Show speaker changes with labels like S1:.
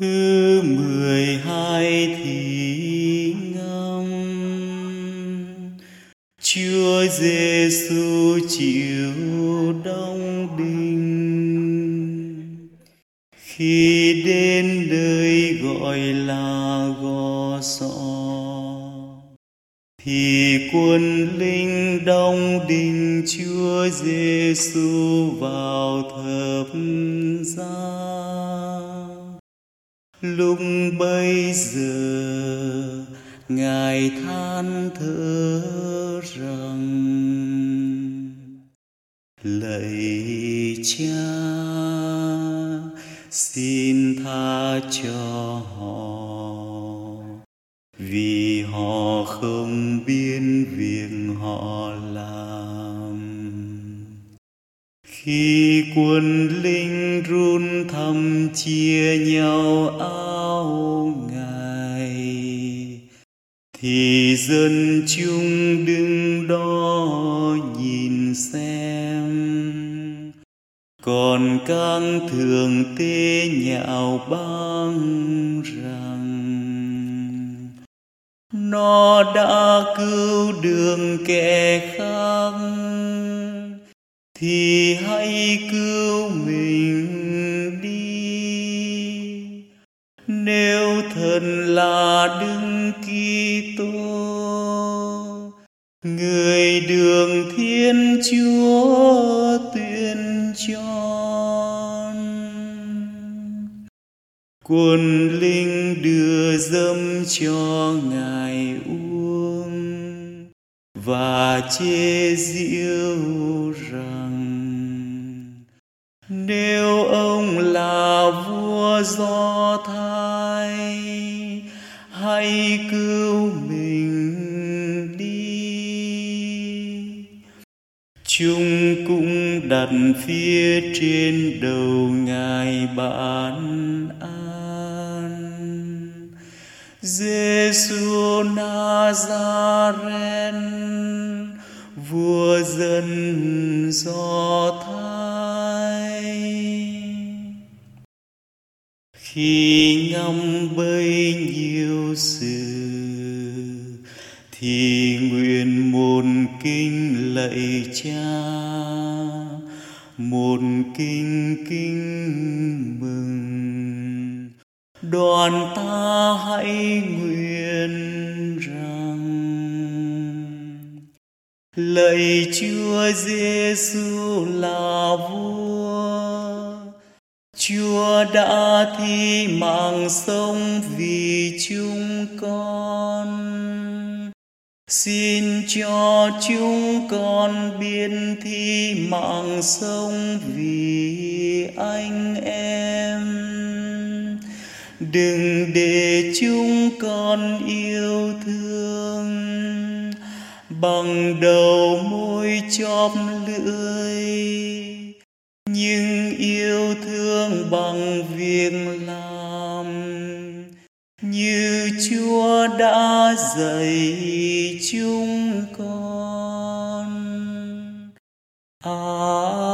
S1: thứ mười hai thì ngâm. Chúa Giêsu chịu đóng đinh. Khi đến nơi gọi là gò sọ thì quân linh đông đình Chúa Giêsu vào thập giá lúc bây giờ, ngài than thở rằng, lạy cha, xin tha cho họ. Vì họ không biết việc họ làm. Khi Quần linh run thầm chia nhau áo ngài. Thì dân chúng đứng đó nhìn xem. Còn căng thường tê nhạo băng rằng, nó đã cứu đường kẻ khác thì hãy cứu mình đi. Nếu thần là đức Kitô, người đường thiên chúa tuyên chọn quân linh đưa dâm cho ngài uống và chê diễu rằng nếu ông là vua do thái, hãy cứu mình đi. Chúng cũng đặt phía trên đầu ngài bản an. Giêsu Nazareth dân do thái khi ngâm bấy nhiêu sự, thì nguyện một kinh lạy cha. Một kinh kinh mừng. Đoàn ta hãy nguyện rằng lạy Chúa Giêsu là vua. Chúa đã thi mạng sống vì chúng con. Xin cho chúng con biết thi mạng sống vì anh em. Đừng để chúng con yêu thương bằng đầu môi chóp lưỡi nhưng yêu thương bằng việc làm như Chúa đã dạy chúng con. à,